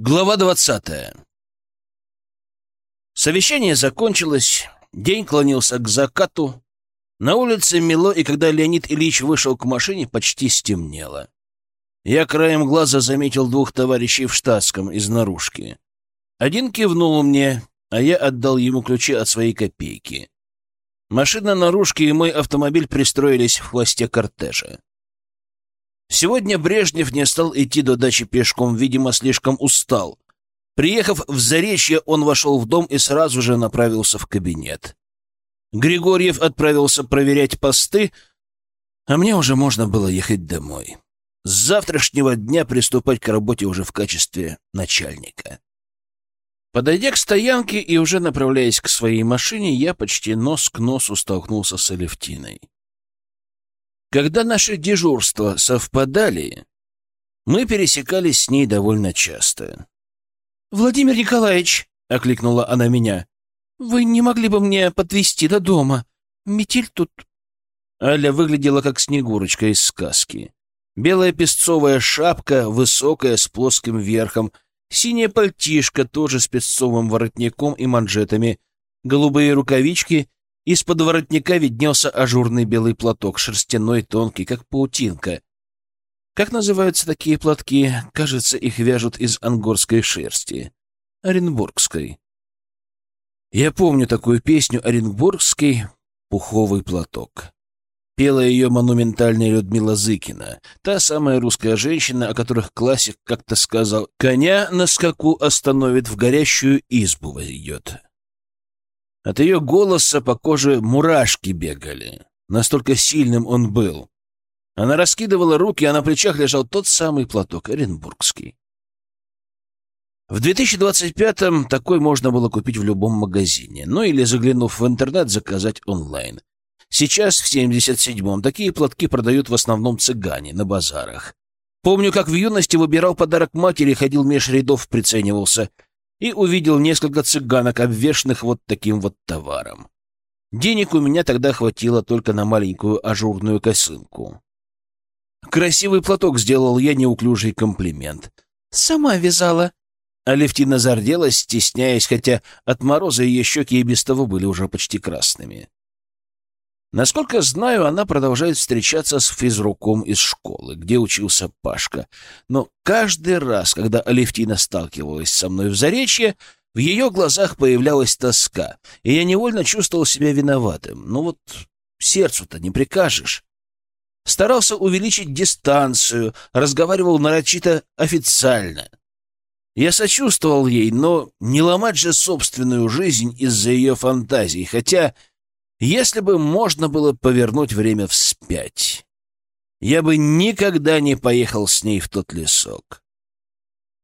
Глава двадцатая. Совещание закончилось, день клонился к закату. На улице мело, и когда Леонид Ильич вышел к машине, почти стемнело. Я краем глаза заметил двух товарищей в штатском из наружки. Один кивнул мне, а я отдал ему ключи от своей копейки. Машина наружки и мой автомобиль пристроились в хвосте кортежа. Сегодня Брежнев не стал идти до дачи пешком, видимо, слишком устал. Приехав в Заречье, он вошел в дом и сразу же направился в кабинет. Григорьев отправился проверять посты, а мне уже можно было ехать домой. С завтрашнего дня приступать к работе уже в качестве начальника. Подойдя к стоянке и уже направляясь к своей машине, я почти нос к носу столкнулся с Алевтиной. Когда наши дежурства совпадали, мы пересекались с ней довольно часто. «Владимир Николаевич!» — окликнула она меня. «Вы не могли бы мне подвезти до дома? Метель тут...» Аля выглядела как снегурочка из сказки. Белая песцовая шапка, высокая, с плоским верхом, синяя пальтишка, тоже с песцовым воротником и манжетами, голубые рукавички из-под воротника виднелся ажурный белый платок, шерстяной, тонкий, как паутинка. Как называются такие платки? Кажется, их вяжут из ангорской шерсти. Оренбургской. Я помню такую песню «Оренбургский пуховый платок». Пела ее монументальная Людмила Зыкина, та самая русская женщина, о которых классик как-то сказал «Коня на скаку остановит, в горящую избу войдет». От ее голоса по коже мурашки бегали. Настолько сильным он был. Она раскидывала руки, а на плечах лежал тот самый платок, Оренбургский. В 2025-м такой можно было купить в любом магазине, ну или, заглянув в интернет, заказать онлайн. Сейчас, в 77-м, такие платки продают в основном цыгане на базарах. Помню, как в юности выбирал подарок матери, ходил меж рядов, приценивался — и увидел несколько цыганок, обвешанных вот таким вот товаром. Денег у меня тогда хватило только на маленькую ажурную косынку. Красивый платок сделал я неуклюжий комплимент. «Сама вязала». Алевтина зарделась, стесняясь, хотя от мороза ее щеки и без того были уже почти красными. Насколько знаю, она продолжает встречаться с физруком из школы, где учился Пашка. Но каждый раз, когда Алевтина сталкивалась со мной в Заречье, в ее глазах появлялась тоска, и я невольно чувствовал себя виноватым. Ну вот сердцу-то не прикажешь. Старался увеличить дистанцию, разговаривал нарочито официально. Я сочувствовал ей, но не ломать же собственную жизнь из-за ее фантазий, хотя если бы можно было повернуть время вспять, я бы никогда не поехал с ней в тот лесок.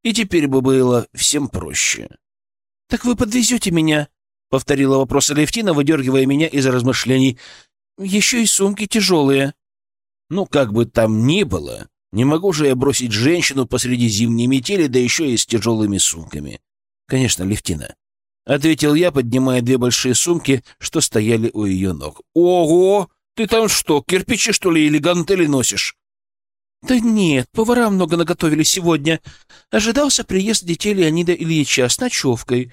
И теперь бы было всем проще. — Так вы подвезете меня? — повторила вопрос Алевтина, выдергивая меня из размышлений. — Еще и сумки тяжелые. — Ну, как бы там ни было, не могу же я бросить женщину посреди зимней метели, да еще и с тяжелыми сумками. Конечно, Левтина. — ответил я, поднимая две большие сумки, что стояли у ее ног. «Ого! Ты там что, кирпичи, что ли, или гантели носишь?» «Да нет, повара много наготовили сегодня. Ожидался приезд детей Леонида Ильича с ночевкой».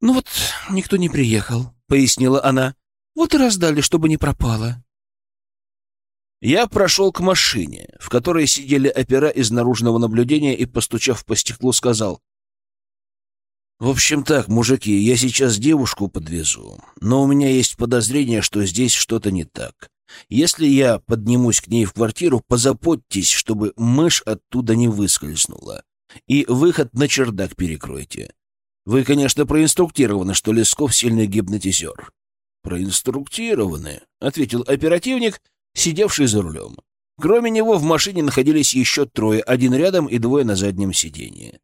«Ну вот, никто не приехал», — пояснила она. «Вот и раздали, чтобы не пропало». Я прошел к машине, в которой сидели опера из наружного наблюдения и, постучав по стеклу, сказал — в общем так, мужики, я сейчас девушку подвезу, но у меня есть подозрение, что здесь что-то не так. Если я поднимусь к ней в квартиру, позаботьтесь, чтобы мышь оттуда не выскользнула. И выход на чердак перекройте. Вы, конечно, проинструктированы, что Лесков сильный гипнотизер. Проинструктированы, — ответил оперативник, сидевший за рулем. Кроме него в машине находились еще трое, один рядом и двое на заднем сиденье.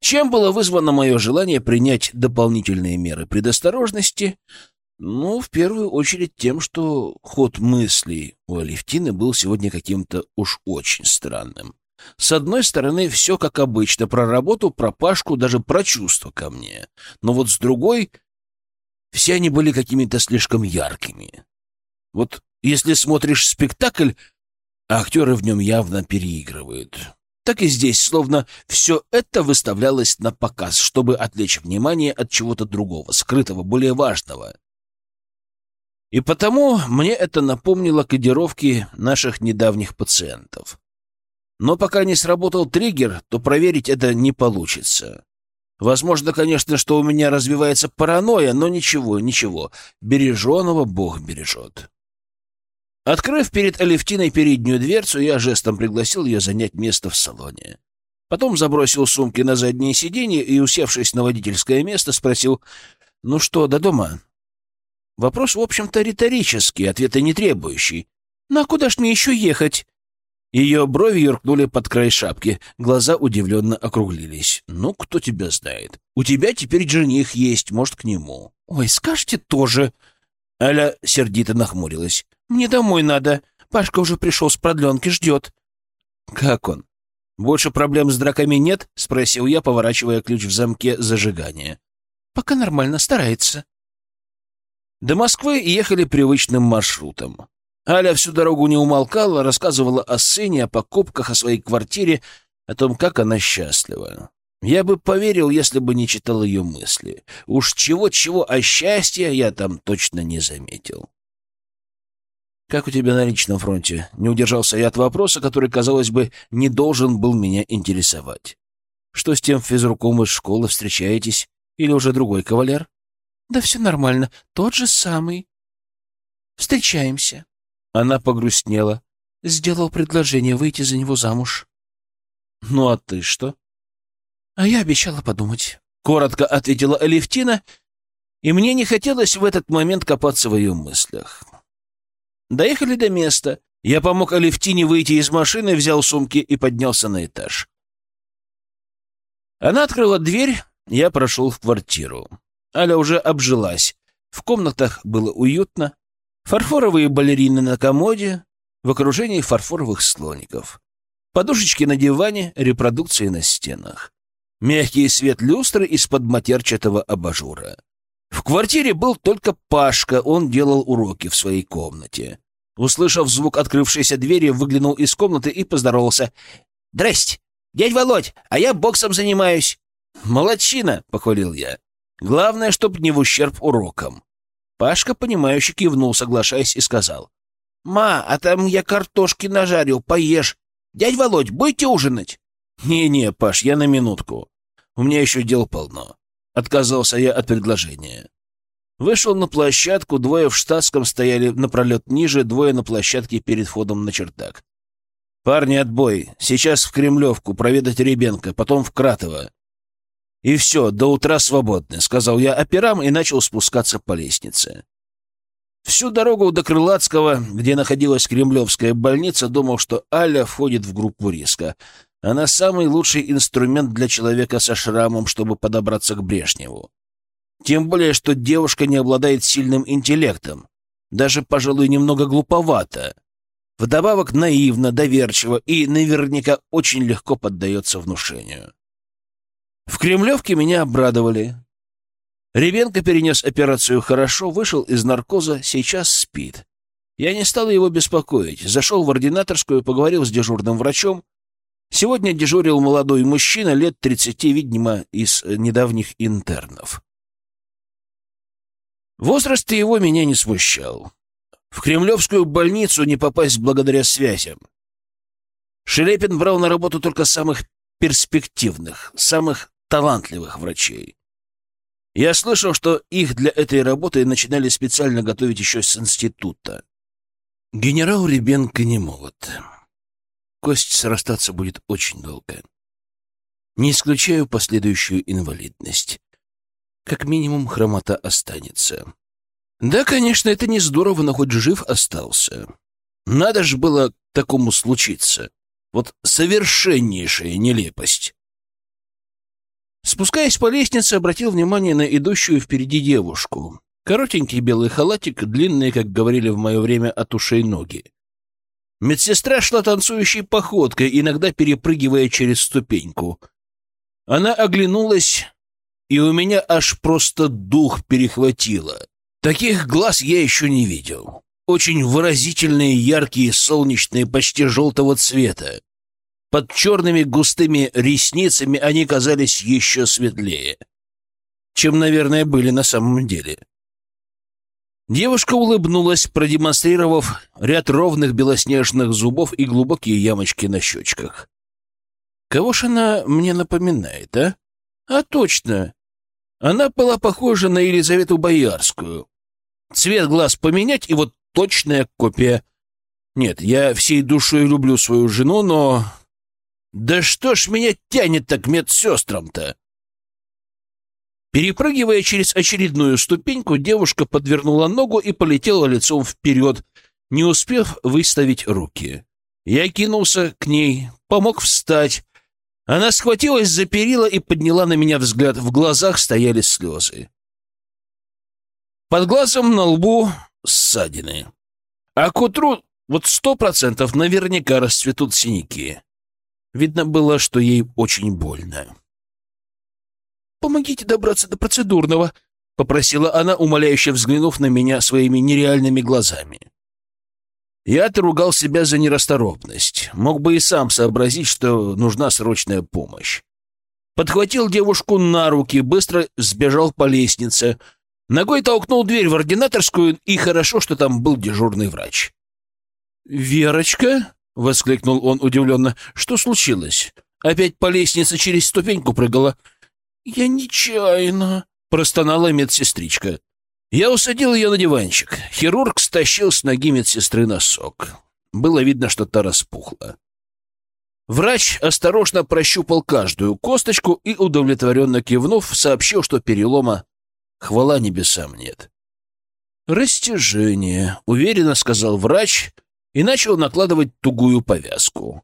Чем было вызвано мое желание принять дополнительные меры предосторожности? Ну, в первую очередь тем, что ход мыслей у Алевтины был сегодня каким-то уж очень странным. С одной стороны, все как обычно, про работу, про Пашку, даже про чувства ко мне. Но вот с другой, все они были какими-то слишком яркими. Вот если смотришь спектакль, актеры в нем явно переигрывают. Так и здесь, словно все это выставлялось на показ, чтобы отвлечь внимание от чего-то другого, скрытого, более важного. И потому мне это напомнило кодировки наших недавних пациентов. Но пока не сработал триггер, то проверить это не получится. Возможно, конечно, что у меня развивается паранойя, но ничего, ничего. Береженого Бог бережет. Открыв перед Алевтиной переднюю дверцу, я жестом пригласил ее занять место в салоне. Потом забросил сумки на заднее сиденье и, усевшись на водительское место, спросил, «Ну что, до дома?» Вопрос, в общем-то, риторический, ответа не требующий. «Ну а куда ж мне еще ехать?» Ее брови юркнули под край шапки, глаза удивленно округлились. «Ну, кто тебя знает? У тебя теперь жених есть, может, к нему». «Ой, скажете тоже». Аля сердито нахмурилась. «Мне домой надо. Пашка уже пришел с продленки, ждет». «Как он? Больше проблем с драками нет?» — спросил я, поворачивая ключ в замке зажигания. «Пока нормально, старается». До Москвы ехали привычным маршрутом. Аля всю дорогу не умолкала, рассказывала о сыне, о покупках, о своей квартире, о том, как она счастлива. Я бы поверил, если бы не читал ее мысли. Уж чего-чего, а счастья я там точно не заметил. «Как у тебя на личном фронте?» Не удержался я от вопроса, который, казалось бы, не должен был меня интересовать. «Что с тем физруком из школы встречаетесь? Или уже другой кавалер?» «Да все нормально, тот же самый. Встречаемся». Она погрустнела. Сделал предложение выйти за него замуж. «Ну а ты что?» «А я обещала подумать», — коротко ответила Алевтина, и мне не хотелось в этот момент копаться в ее мыслях. Доехали до места. Я помог Алевтине выйти из машины, взял сумки и поднялся на этаж. Она открыла дверь, я прошел в квартиру. Аля уже обжилась. В комнатах было уютно, Фарфоровые балерины на комоде в окружении фарфоровых слоников. Подушечки на диване, репродукции на стенах. Мягкий свет люстры из-под матерчатого абажура. В квартире был только Пашка, он делал уроки в своей комнате. Услышав звук открывшейся двери, выглянул из комнаты и поздоровался. «Здрасте! Дядь Володь, а я боксом занимаюсь!» «Молодчина!» — похвалил я. «Главное, чтоб не в ущерб урокам». Пашка, понимающе кивнул, соглашаясь, и сказал. «Ма, а там я картошки нажарил, поешь. Дядь Володь, будете ужинать?» «Не-не, Паш, я на минутку. У меня еще дел полно». Отказался я от предложения. Вышел на площадку, двое в штатском стояли напролет ниже, двое на площадке перед входом на чердак. «Парни, отбой. Сейчас в Кремлевку, проведать Ребенка, потом в Кратово. «И все, до утра свободны», — сказал я операм и начал спускаться по лестнице. Всю дорогу до Крылатского, где находилась Кремлевская больница, думал, что Аля входит в группу риска. Она самый лучший инструмент для человека со шрамом, чтобы подобраться к Брежневу. Тем более, что девушка не обладает сильным интеллектом. Даже, пожалуй, немного глуповато. Вдобавок наивно, доверчиво и наверняка очень легко поддается внушению. В Кремлевке меня обрадовали. Ребенка перенес операцию хорошо, вышел из наркоза, сейчас спит. Я не стал его беспокоить. Зашел в ординаторскую, поговорил с дежурным врачом. Сегодня дежурил молодой мужчина лет тридцати, видимо, из недавних интернов. Возраст его меня не смущал. В Кремлевскую больницу не попасть благодаря связям. Шелепин брал на работу только самых перспективных, самых талантливых врачей. Я слышал, что их для этой работы начинали специально готовить еще с института. Генерал Ребенко не молод. Кость срастаться будет очень долго. Не исключаю последующую инвалидность. Как минимум хромота останется. Да, конечно, это не здорово, но хоть жив остался. Надо же было такому случиться. Вот совершеннейшая нелепость. Спускаясь по лестнице, обратил внимание на идущую впереди девушку. Коротенький белый халатик, длинные, как говорили в мое время, от ушей ноги. Медсестра шла танцующей походкой, иногда перепрыгивая через ступеньку. Она оглянулась, и у меня аж просто дух перехватило. Таких глаз я еще не видел. Очень выразительные, яркие, солнечные, почти желтого цвета. Под черными густыми ресницами они казались еще светлее, чем, наверное, были на самом деле. Девушка улыбнулась, продемонстрировав ряд ровных белоснежных зубов и глубокие ямочки на щечках. Кого ж она мне напоминает, а? А точно. Она была похожа на Елизавету Боярскую. Цвет глаз поменять, и вот точная копия. Нет, я всей душой люблю свою жену, но да что ж меня тянет так медсестрам-то? Перепрыгивая через очередную ступеньку, девушка подвернула ногу и полетела лицом вперед, не успев выставить руки. Я кинулся к ней, помог встать. Она схватилась за перила и подняла на меня взгляд. В глазах стояли слезы. Под глазом на лбу ссадины. А к утру вот сто процентов наверняка расцветут синяки. Видно было, что ей очень больно. «Помогите добраться до процедурного», — попросила она, умоляюще взглянув на меня своими нереальными глазами. Я отругал себя за нерасторопность. Мог бы и сам сообразить, что нужна срочная помощь. Подхватил девушку на руки, быстро сбежал по лестнице. Ногой толкнул дверь в ординаторскую, и хорошо, что там был дежурный врач. «Верочка?» — воскликнул он удивленно. «Что случилось? Опять по лестнице через ступеньку прыгала?» «Я нечаянно», — простонала медсестричка. Я усадил ее на диванчик. Хирург стащил с ноги медсестры носок. Было видно, что та распухла. Врач осторожно прощупал каждую косточку и, удовлетворенно кивнув, сообщил, что перелома, хвала небесам, нет. «Растяжение», — уверенно сказал врач, — и начал накладывать тугую повязку.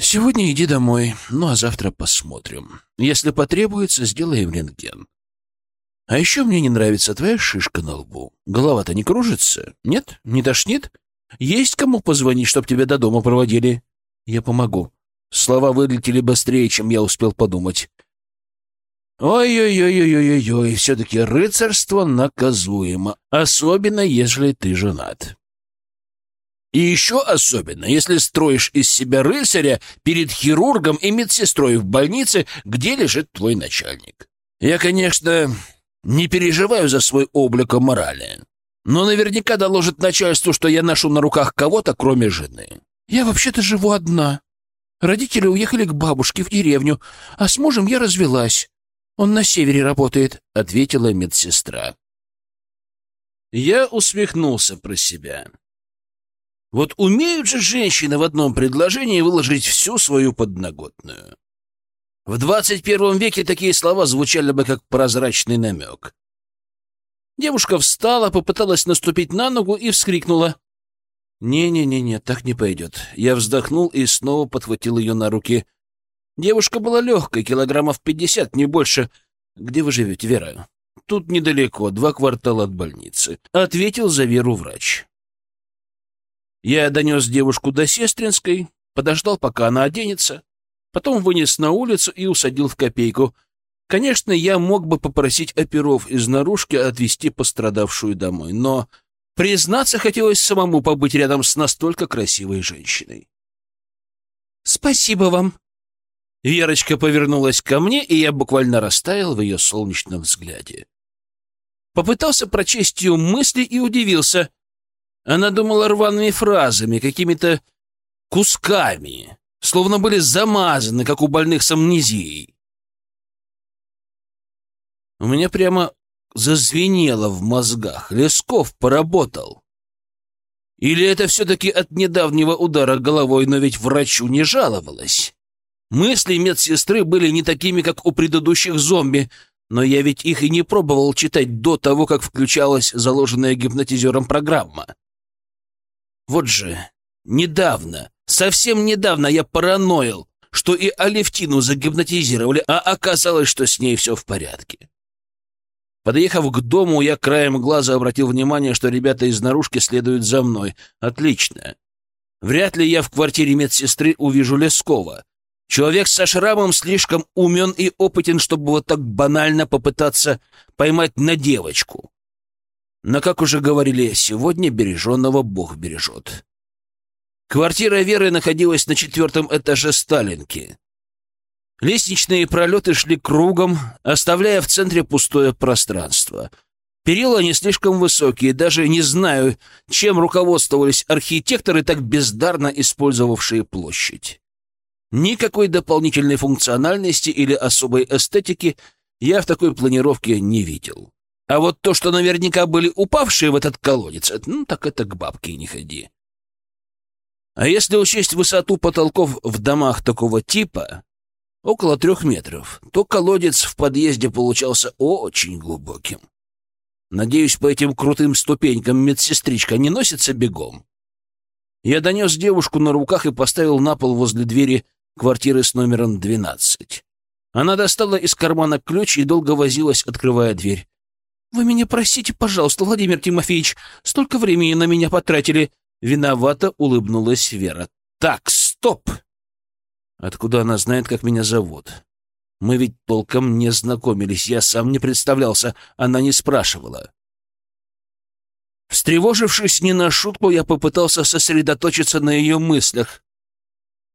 «Сегодня иди домой, ну а завтра посмотрим. Если потребуется, сделаем рентген. А еще мне не нравится твоя шишка на лбу. Голова-то не кружится? Нет? Не тошнит? Есть кому позвонить, чтоб тебя до дома проводили? Я помогу». Слова вылетели быстрее, чем я успел подумать. Ой-ой-ой-ой-ой-ой, все-таки рыцарство наказуемо, особенно если ты женат. И еще особенно, если строишь из себя рыцаря перед хирургом и медсестрой в больнице, где лежит твой начальник. Я, конечно, не переживаю за свой облик морали, но наверняка доложит начальству, что я ношу на руках кого-то, кроме жены. Я вообще-то живу одна. Родители уехали к бабушке в деревню, а с мужем я развелась. Он на севере работает, — ответила медсестра. Я усмехнулся про себя. Вот умеют же женщины в одном предложении выложить всю свою подноготную. В двадцать первом веке такие слова звучали бы как прозрачный намек. Девушка встала, попыталась наступить на ногу и вскрикнула. «Не-не-не-не, так не пойдет». Я вздохнул и снова подхватил ее на руки. Девушка была легкой, килограммов пятьдесят, не больше. «Где вы живете, Вера?» «Тут недалеко, два квартала от больницы», — ответил за Веру врач. Я донес девушку до Сестринской, подождал, пока она оденется, потом вынес на улицу и усадил в копейку. Конечно, я мог бы попросить оперов из наружки отвезти пострадавшую домой, но, признаться, хотелось самому побыть рядом с настолько красивой женщиной. «Спасибо вам!» Верочка повернулась ко мне, и я буквально растаял в ее солнечном взгляде. Попытался прочесть ее мысли и удивился. Она думала рваными фразами, какими-то кусками, словно были замазаны, как у больных с амнезией. У меня прямо зазвенело в мозгах. Лесков поработал. Или это все-таки от недавнего удара головой, но ведь врачу не жаловалась. Мысли медсестры были не такими, как у предыдущих зомби, но я ведь их и не пробовал читать до того, как включалась заложенная гипнотизером программа. Вот же, недавно, совсем недавно я параноил, что и Алевтину загипнотизировали, а оказалось, что с ней все в порядке. Подъехав к дому, я краем глаза обратил внимание, что ребята из наружки следуют за мной. Отлично. Вряд ли я в квартире медсестры увижу Лескова. Человек со шрамом слишком умен и опытен, чтобы вот так банально попытаться поймать на девочку. Но, как уже говорили, сегодня береженного Бог бережет. Квартира Веры находилась на четвертом этаже Сталинки. Лестничные пролеты шли кругом, оставляя в центре пустое пространство. Перила не слишком высокие, даже не знаю, чем руководствовались архитекторы, так бездарно использовавшие площадь. Никакой дополнительной функциональности или особой эстетики я в такой планировке не видел. А вот то, что наверняка были упавшие в этот колодец, ну так это к бабке не ходи. А если учесть высоту потолков в домах такого типа, около трех метров, то колодец в подъезде получался очень глубоким. Надеюсь, по этим крутым ступенькам медсестричка не носится бегом. Я донес девушку на руках и поставил на пол возле двери квартиры с номером 12. Она достала из кармана ключ и долго возилась, открывая дверь. «Вы меня простите, пожалуйста, Владимир Тимофеевич, столько времени на меня потратили». Виновато улыбнулась Вера. «Так, стоп!» Откуда она знает, как меня зовут? Мы ведь толком не знакомились, я сам не представлялся, она не спрашивала. Встревожившись не на шутку, я попытался сосредоточиться на ее мыслях.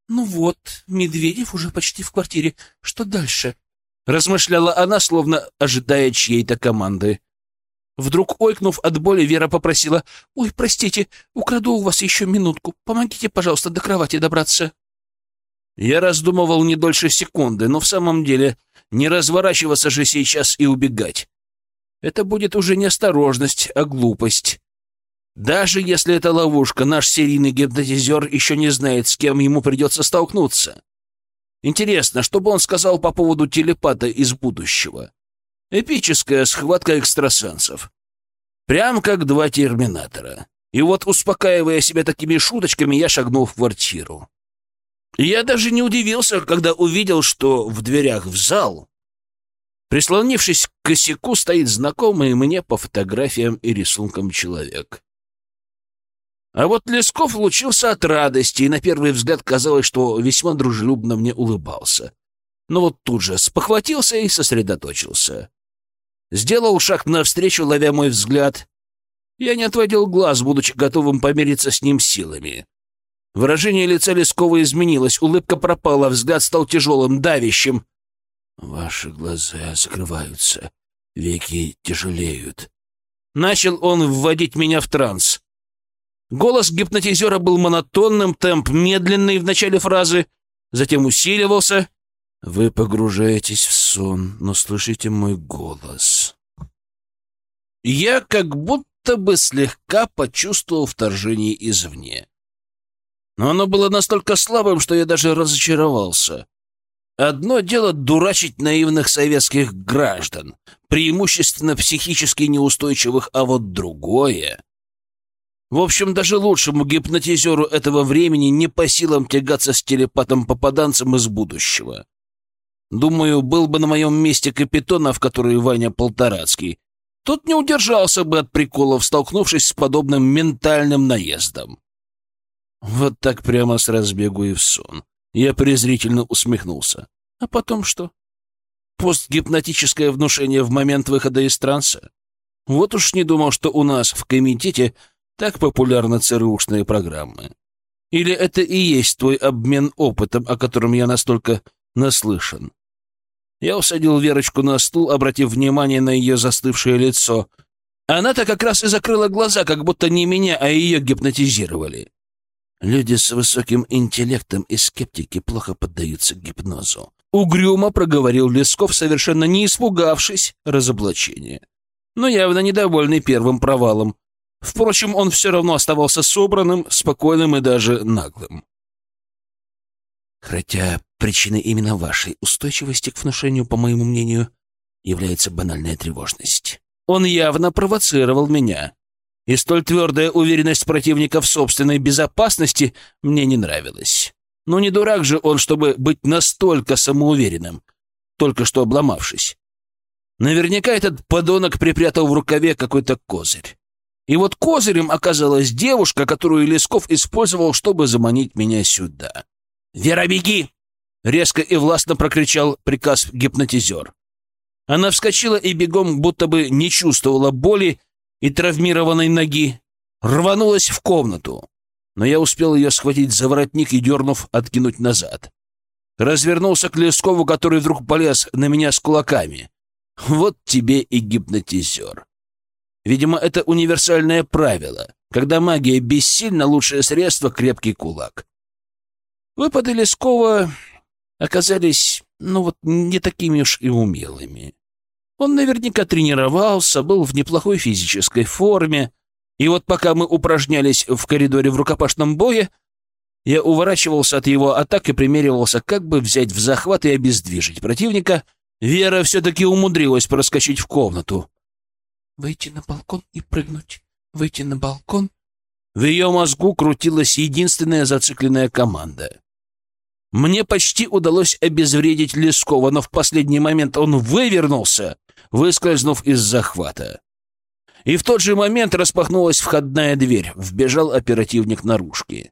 «Ну вот, Медведев уже почти в квартире. Что дальше?» Размышляла она, словно ожидая чьей-то команды. Вдруг, ойкнув от боли, Вера попросила, «Ой, простите, украду у вас еще минутку. Помогите, пожалуйста, до кровати добраться». Я раздумывал не дольше секунды, но в самом деле не разворачиваться же сейчас и убегать. Это будет уже не осторожность, а глупость. Даже если это ловушка, наш серийный гипнотизер еще не знает, с кем ему придется столкнуться. Интересно, что бы он сказал по поводу телепата из будущего? Эпическая схватка экстрасенсов. Прям как два терминатора. И вот, успокаивая себя такими шуточками, я шагнул в квартиру. Я даже не удивился, когда увидел, что в дверях в зал, прислонившись к косяку, стоит знакомый мне по фотографиям и рисункам человек. А вот Лесков лучился от радости, и на первый взгляд казалось, что весьма дружелюбно мне улыбался. Но вот тут же спохватился и сосредоточился. Сделал шаг навстречу, ловя мой взгляд. Я не отводил глаз, будучи готовым помириться с ним силами. Выражение лица Лескова изменилось, улыбка пропала, взгляд стал тяжелым, давящим. «Ваши глаза закрываются, веки тяжелеют». Начал он вводить меня в транс. Голос гипнотизера был монотонным, темп медленный в начале фразы, затем усиливался. «Вы погружаетесь в сон, но слышите мой голос». Я как будто бы слегка почувствовал вторжение извне. Но оно было настолько слабым, что я даже разочаровался. Одно дело дурачить наивных советских граждан, преимущественно психически неустойчивых, а вот другое в общем, даже лучшему гипнотизеру этого времени не по силам тягаться с телепатом-попаданцем из будущего. Думаю, был бы на моем месте Капитонов, который Ваня Полторацкий. Тот не удержался бы от приколов, столкнувшись с подобным ментальным наездом. Вот так прямо с разбегу и в сон. Я презрительно усмехнулся. А потом что? Постгипнотическое внушение в момент выхода из транса? Вот уж не думал, что у нас в комитете так популярны ЦРУшные программы? Или это и есть твой обмен опытом, о котором я настолько наслышан? Я усадил Верочку на стул, обратив внимание на ее застывшее лицо. Она-то как раз и закрыла глаза, как будто не меня, а ее гипнотизировали. Люди с высоким интеллектом и скептики плохо поддаются гипнозу. Угрюмо проговорил Лесков, совершенно не испугавшись разоблачения, но явно недовольный первым провалом. Впрочем, он все равно оставался собранным, спокойным и даже наглым. Хотя причиной именно вашей устойчивости к внушению, по моему мнению, является банальная тревожность. Он явно провоцировал меня. И столь твердая уверенность противника в собственной безопасности мне не нравилась. Но не дурак же он, чтобы быть настолько самоуверенным, только что обломавшись. Наверняка этот подонок припрятал в рукаве какой-то козырь. И вот козырем оказалась девушка, которую Лесков использовал, чтобы заманить меня сюда. «Вера, беги!» — резко и властно прокричал приказ гипнотизер. Она вскочила и бегом, будто бы не чувствовала боли и травмированной ноги, рванулась в комнату. но я успел ее схватить за воротник и, дернув, откинуть назад. Развернулся к Лескову, который вдруг полез на меня с кулаками. Вот тебе и гипнотизер. Видимо, это универсальное правило. Когда магия бессильна, лучшее средство — крепкий кулак. Выпады Лескова оказались, ну вот, не такими уж и умелыми. Он наверняка тренировался, был в неплохой физической форме, и вот пока мы упражнялись в коридоре в рукопашном бое, я уворачивался от его атак и примеривался, как бы взять в захват и обездвижить противника. Вера все-таки умудрилась проскочить в комнату. «Выйти на балкон и прыгнуть. Выйти на балкон». В ее мозгу крутилась единственная зацикленная команда. Мне почти удалось обезвредить Лескова, но в последний момент он вывернулся, выскользнув из захвата. И в тот же момент распахнулась входная дверь. Вбежал оперативник наружки.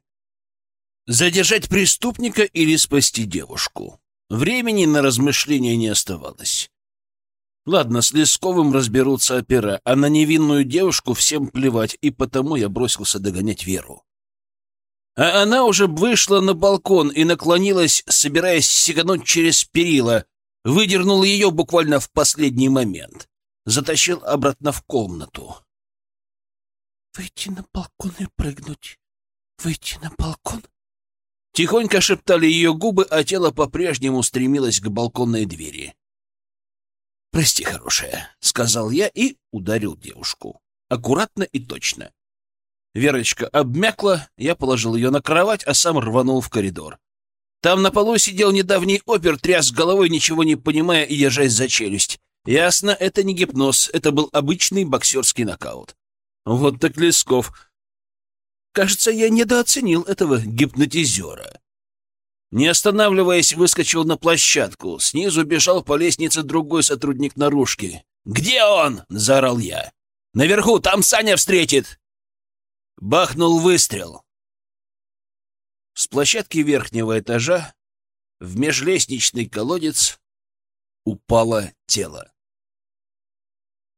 Задержать преступника или спасти девушку? Времени на размышления не оставалось. Ладно, с Лесковым разберутся опера, а на невинную девушку всем плевать, и потому я бросился догонять Веру. А она уже вышла на балкон и наклонилась, собираясь сигануть через перила, выдернул ее буквально в последний момент затащил обратно в комнату. «Выйти на балкон и прыгнуть. Выйти на балкон?» Тихонько шептали ее губы, а тело по-прежнему стремилось к балконной двери. «Прости, хорошая», — сказал я и ударил девушку. Аккуратно и точно. Верочка обмякла, я положил ее на кровать, а сам рванул в коридор. Там на полу сидел недавний опер, тряс головой, ничего не понимая и держась за челюсть. Ясно, это не гипноз, это был обычный боксерский нокаут. Вот так Лесков. Кажется, я недооценил этого гипнотизера. Не останавливаясь, выскочил на площадку. Снизу бежал по лестнице другой сотрудник наружки. «Где он?» — заорал я. «Наверху, там Саня встретит!» Бахнул выстрел. С площадки верхнего этажа в межлестничный колодец упало тело.